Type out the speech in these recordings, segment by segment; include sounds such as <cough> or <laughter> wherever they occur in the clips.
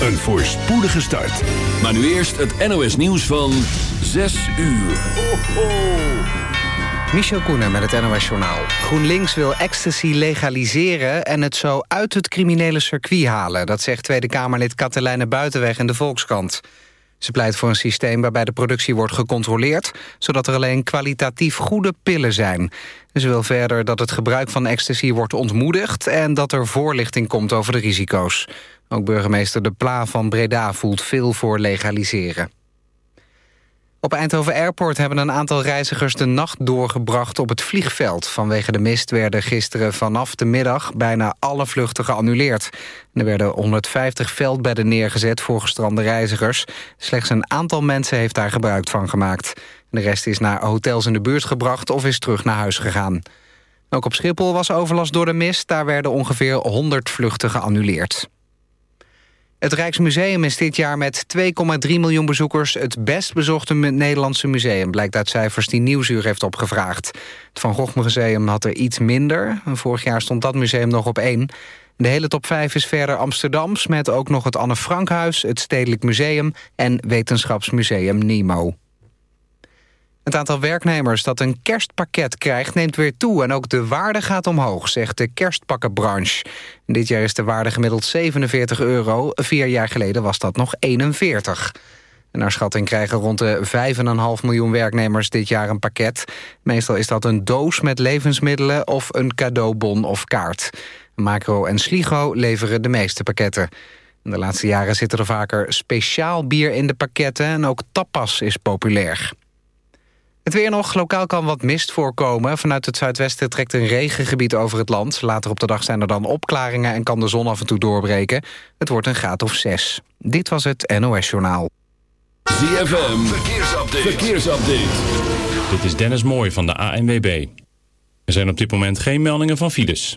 een voorspoedige start. Maar nu eerst het NOS nieuws van 6 uur. Ho, ho. Michel Koenen met het NOS Journaal. GroenLinks wil ecstasy legaliseren en het zo uit het criminele circuit halen. Dat zegt Tweede Kamerlid Katelijne Buitenweg in de Volkskrant. Ze pleit voor een systeem waarbij de productie wordt gecontroleerd... zodat er alleen kwalitatief goede pillen zijn. Ze wil verder dat het gebruik van ecstasy wordt ontmoedigd... en dat er voorlichting komt over de risico's. Ook burgemeester De Pla van Breda voelt veel voor legaliseren. Op Eindhoven Airport hebben een aantal reizigers de nacht doorgebracht op het vliegveld. Vanwege de mist werden gisteren vanaf de middag bijna alle vluchten geannuleerd. Er werden 150 veldbedden neergezet voor gestrande reizigers. Slechts een aantal mensen heeft daar gebruik van gemaakt. De rest is naar hotels in de buurt gebracht of is terug naar huis gegaan. Ook op Schiphol was overlast door de mist. Daar werden ongeveer 100 vluchten geannuleerd. Het Rijksmuseum is dit jaar met 2,3 miljoen bezoekers... het best bezochte Nederlandse museum... blijkt uit cijfers die Nieuwsuur heeft opgevraagd. Het Van Gogh Museum had er iets minder. Vorig jaar stond dat museum nog op één. De hele top 5 is verder Amsterdams... met ook nog het Anne Frankhuis, het Stedelijk Museum... en Wetenschapsmuseum Nemo. Het aantal werknemers dat een kerstpakket krijgt neemt weer toe... en ook de waarde gaat omhoog, zegt de kerstpakkenbranche. Dit jaar is de waarde gemiddeld 47 euro. Vier jaar geleden was dat nog 41. En naar schatting krijgen rond de 5,5 miljoen werknemers dit jaar een pakket. Meestal is dat een doos met levensmiddelen of een cadeaubon of kaart. Macro en Sligo leveren de meeste pakketten. De laatste jaren zitten er vaker speciaal bier in de pakketten... en ook tapas is populair. Het weer nog. Lokaal kan wat mist voorkomen. Vanuit het zuidwesten trekt een regengebied over het land. Later op de dag zijn er dan opklaringen en kan de zon af en toe doorbreken. Het wordt een graad of zes. Dit was het NOS Journaal. ZFM. Verkeersupdate. Verkeersupdate. Dit is Dennis Mooij van de ANWB. Er zijn op dit moment geen meldingen van files.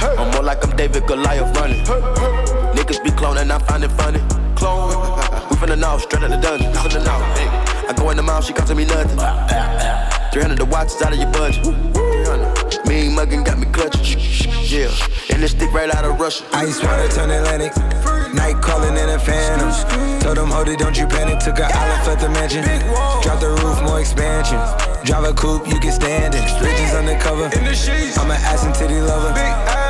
I'm more like I'm David Goliath running. Niggas be cloning, I find it funny. Clone. We finna know, straight out the dungeon. Finna know. Hey. I go in the mouth, she costing me nothing. 300 the watch is out of your budget. 300. Mean muggin' got me clutching. Yeah. And this stick right out of Russia. Ice water turn Atlantic. Night calling in a phantom. Told them, hold it, don't you panic. Took an island, left the mansion. Drop the roof, more expansion. Drive a coupe, you can stand it. Bridges undercover. I'm an ass and titty lover.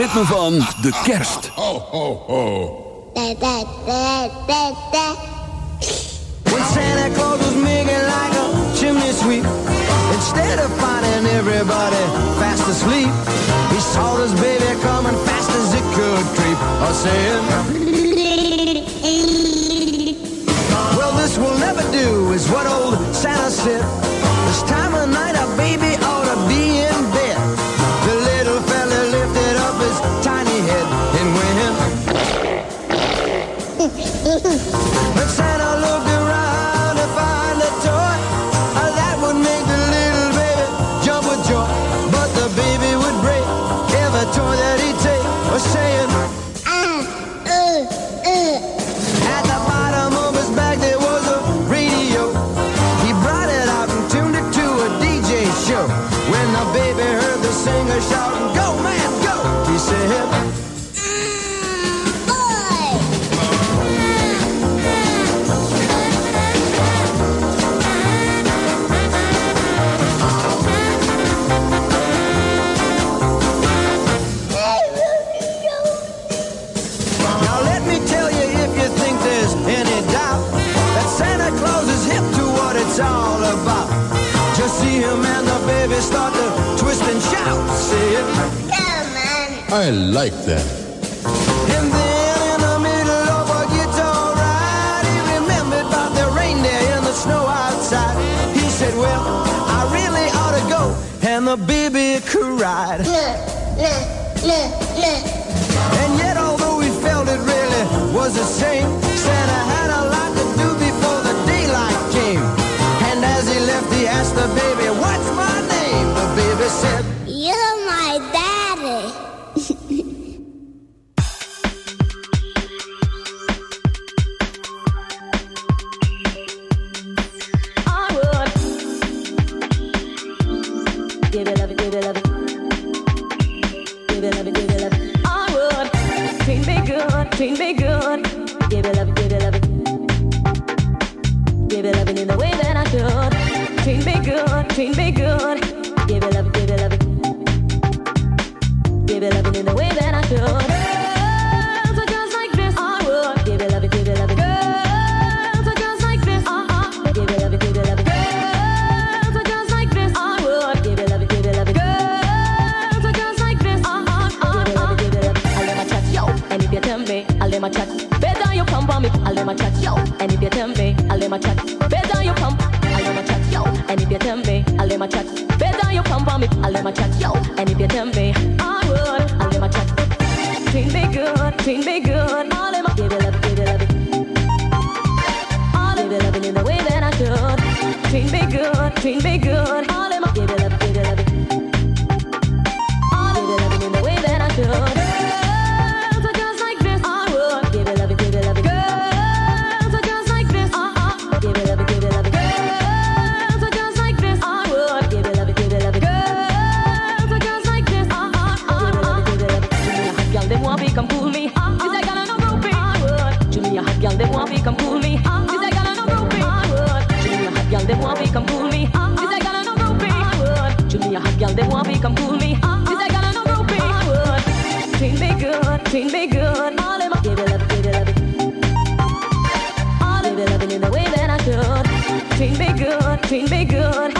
ritme van de kerst. Ho, ho, ho. When Santa Claus was making like a chimney sweep Instead of finding everybody fast asleep He saw this baby coming fast as it could creep I said <laughs> Well this will never do is what old Santa said I like that. and the baby cried. Look, look, look, look. And yet, although he felt it really was the same, Santa had a lot to do before the daylight came. And as he left, he asked the baby, What's my name? The baby said, treat me good.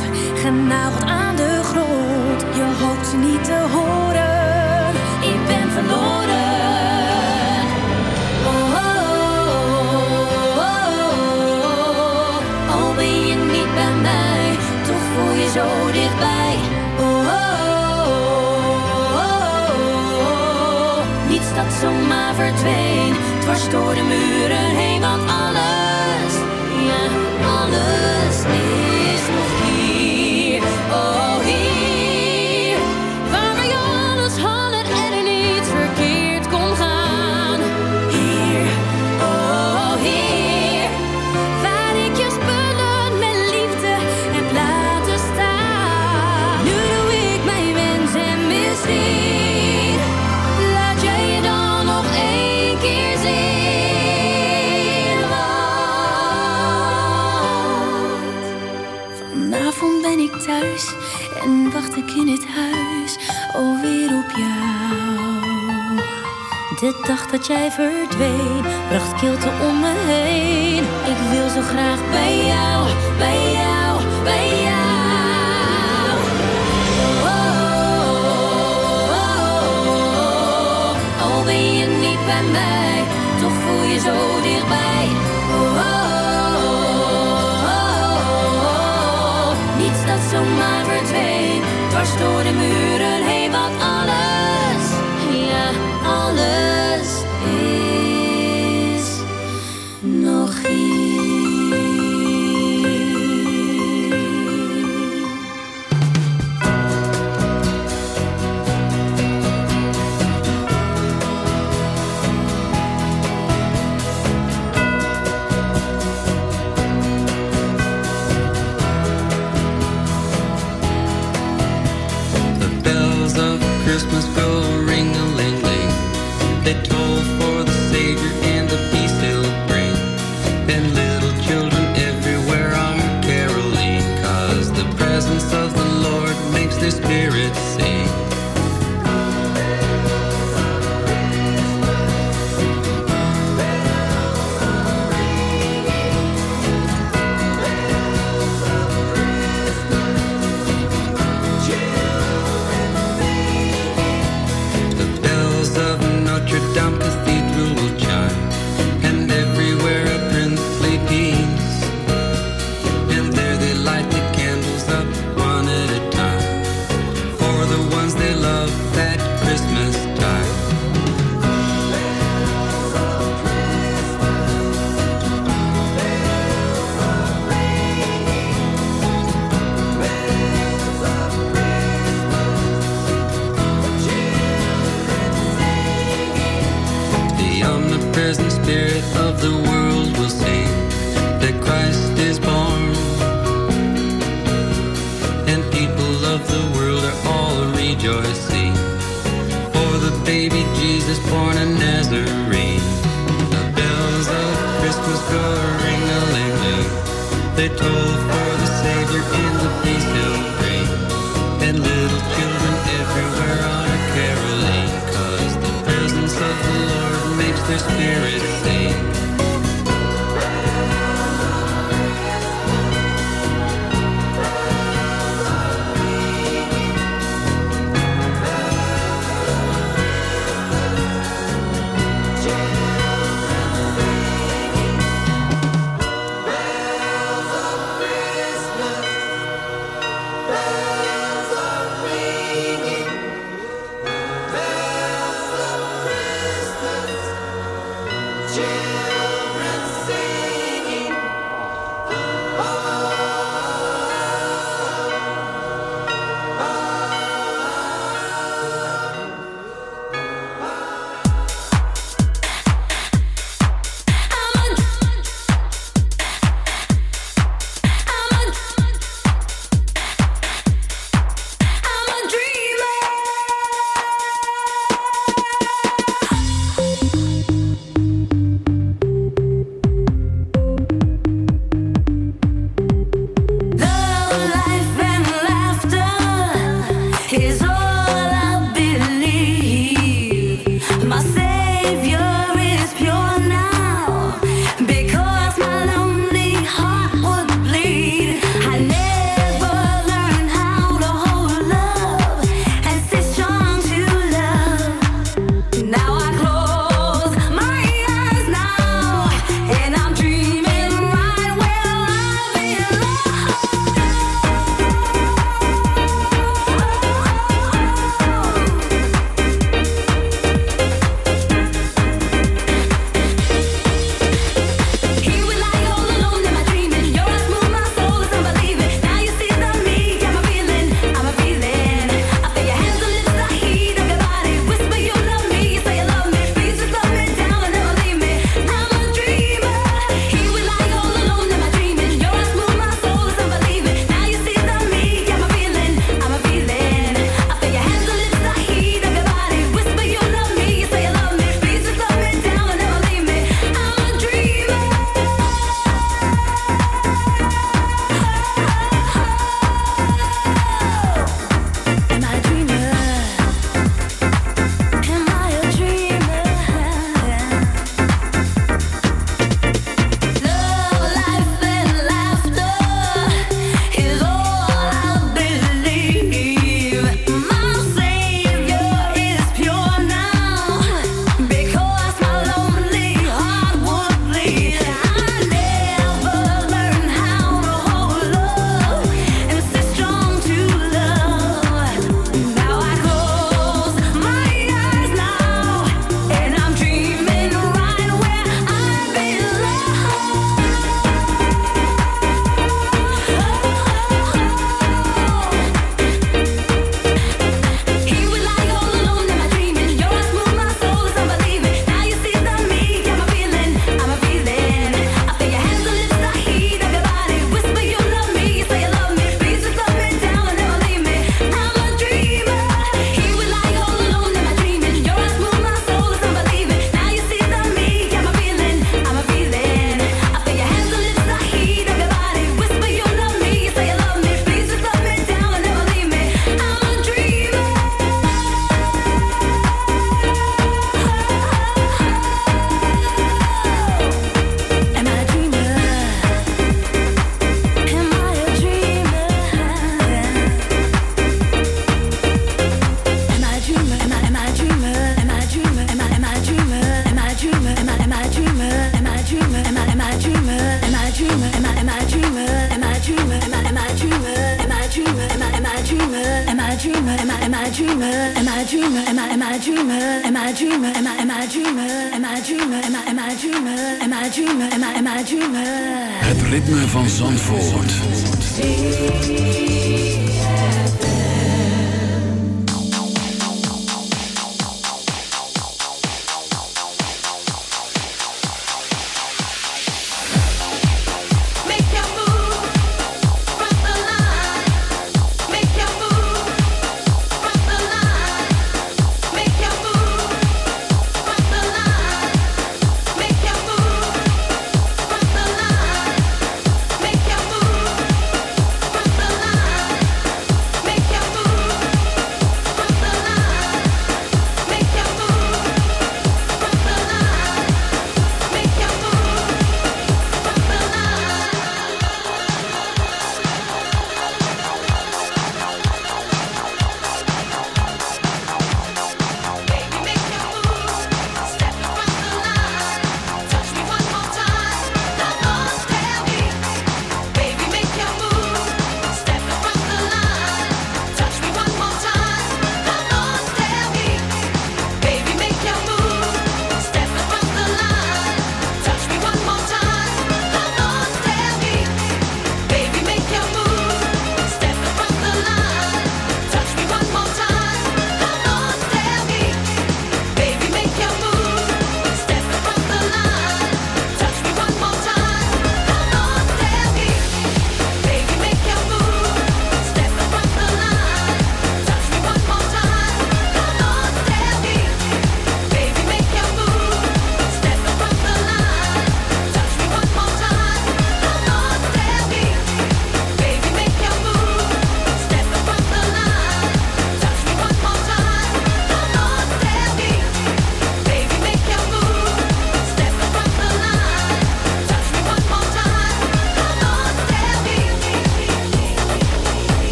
genageld aan de grond. Je hoopt ze niet te horen. Ik ben verloren. Oh, oh, oh. Al ben je niet bij mij, toch voel je zo dichtbij. Oh, oh. Niets dat zomaar verdween, dwars door de muren heen, want alles, ja, alles is en wacht ik in het huis alweer op jou. De dag dat jij verdween, bracht kilte om me heen. Ik wil zo graag bij jou, bij jou, bij jou. Oh, oh, oh, ben je niet bij mij, toch voel je zo dichtbij. dwars door de muren, hey wat aan.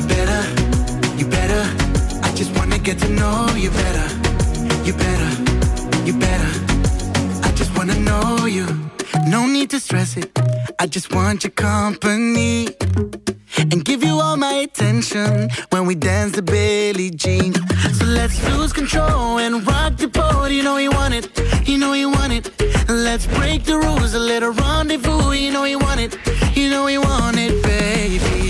you better, you better. I just wanna get to know you better, you better, you better. I just wanna know you. No need to stress it. I just want your company and give you all my attention when we dance the Billie Jean. So let's lose control and rock the boat. You know you want it, you know you want it. Let's break the rules, a little rendezvous. You know you want it, you know you want it, baby.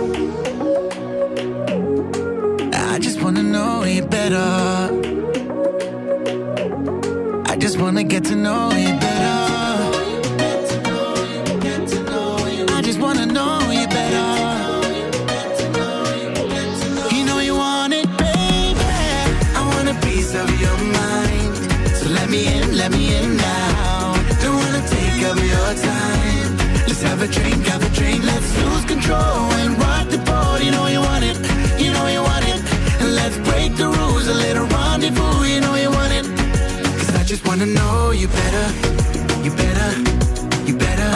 Know you better. I just wanna get to know you better. I just wanna know you better. You know you want it, baby. I want a piece of your mind. So let me in, let me in now. Don't wanna take up your time. Let's have a drink, have a drink. Let's lose control and rock the boat. You know you want it, you know you want it. Let's break the rules, a little rendezvous. You know you want it. Cause I just wanna know you better, you better, you better.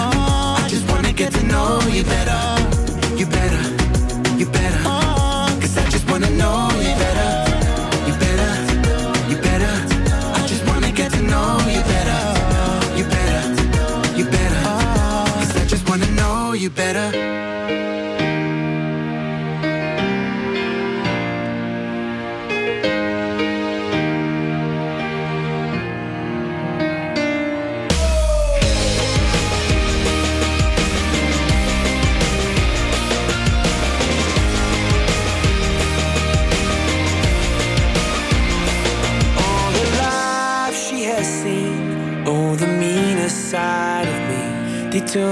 I just wanna get to know you better, you better, you better. Cause I just wanna know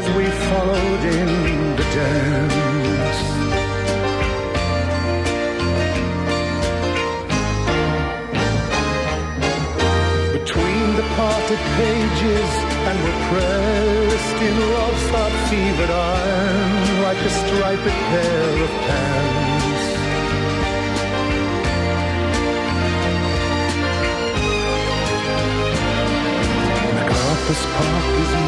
as we followed in the dance. Between the parted pages and we're pressed in love's hot fevered iron like a striped pair of pants. The carpet's part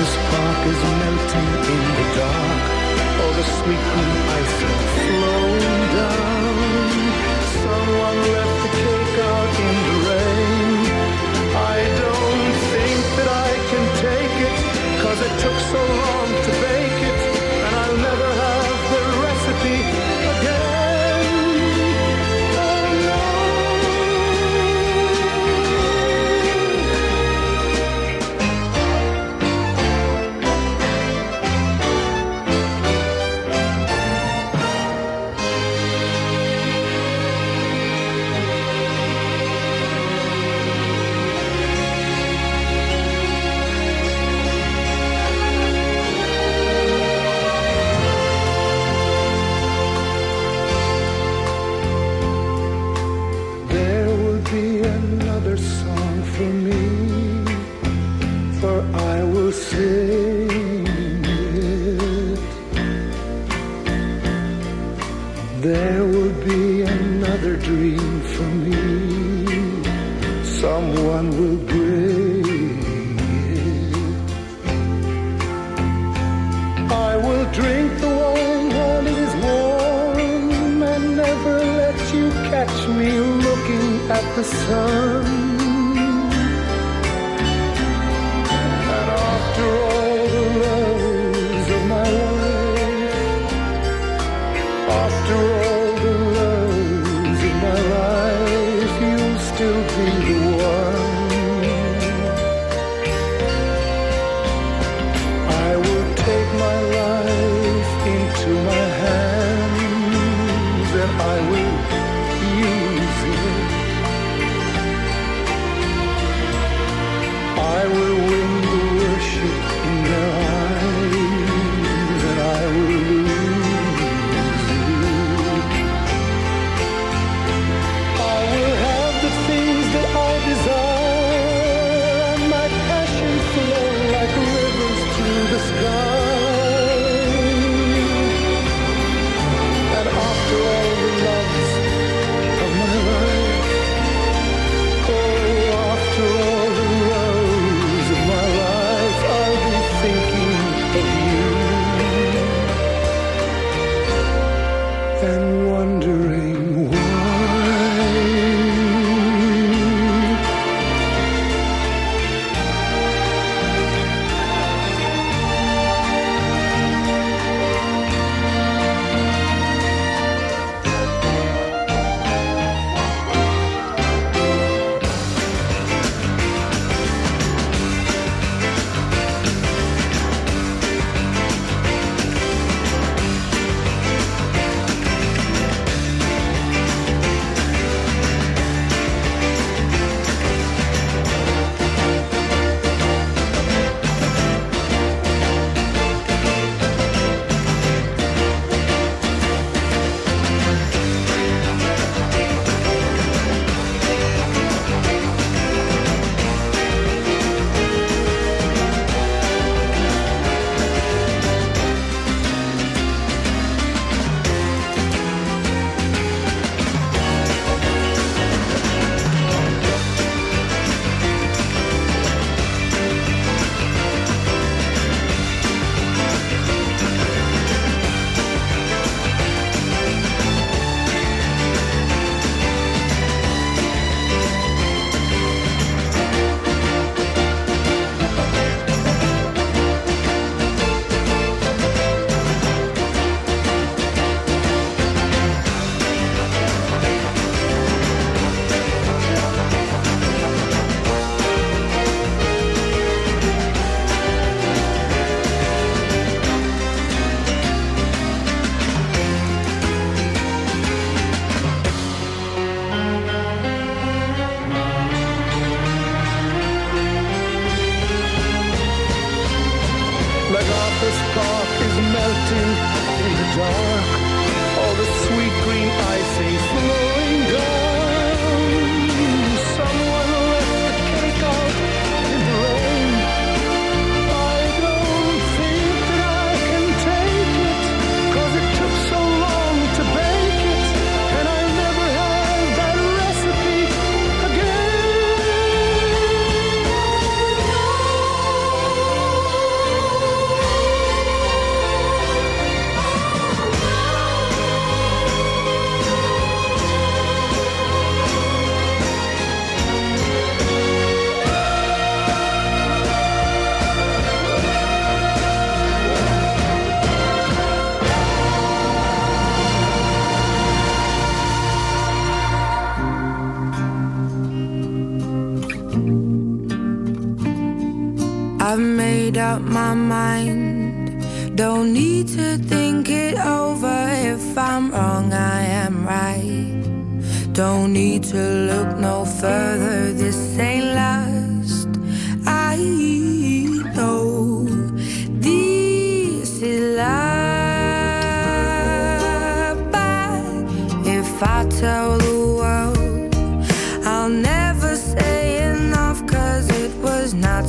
This park is melting in the dark. All the sweet green ice is flowing down. Someone left the cake out in the rain. I don't think that I can take it, cause it took so long to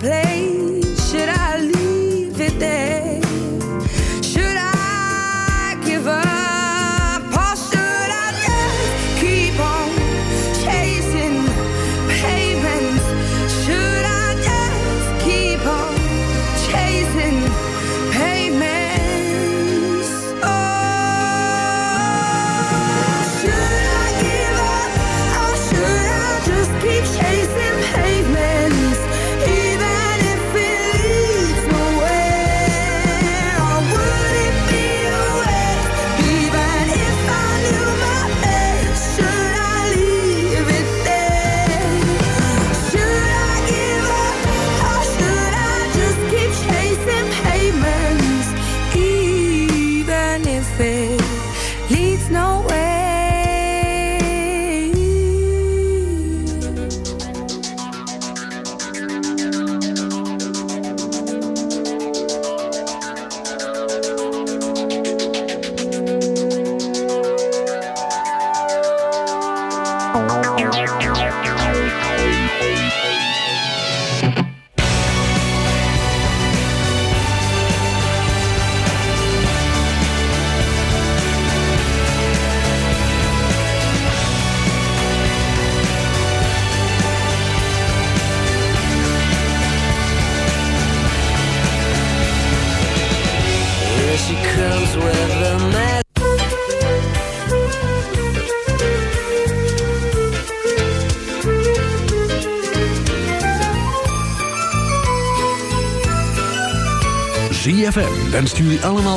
Play. place.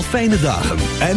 Fijne dagen en...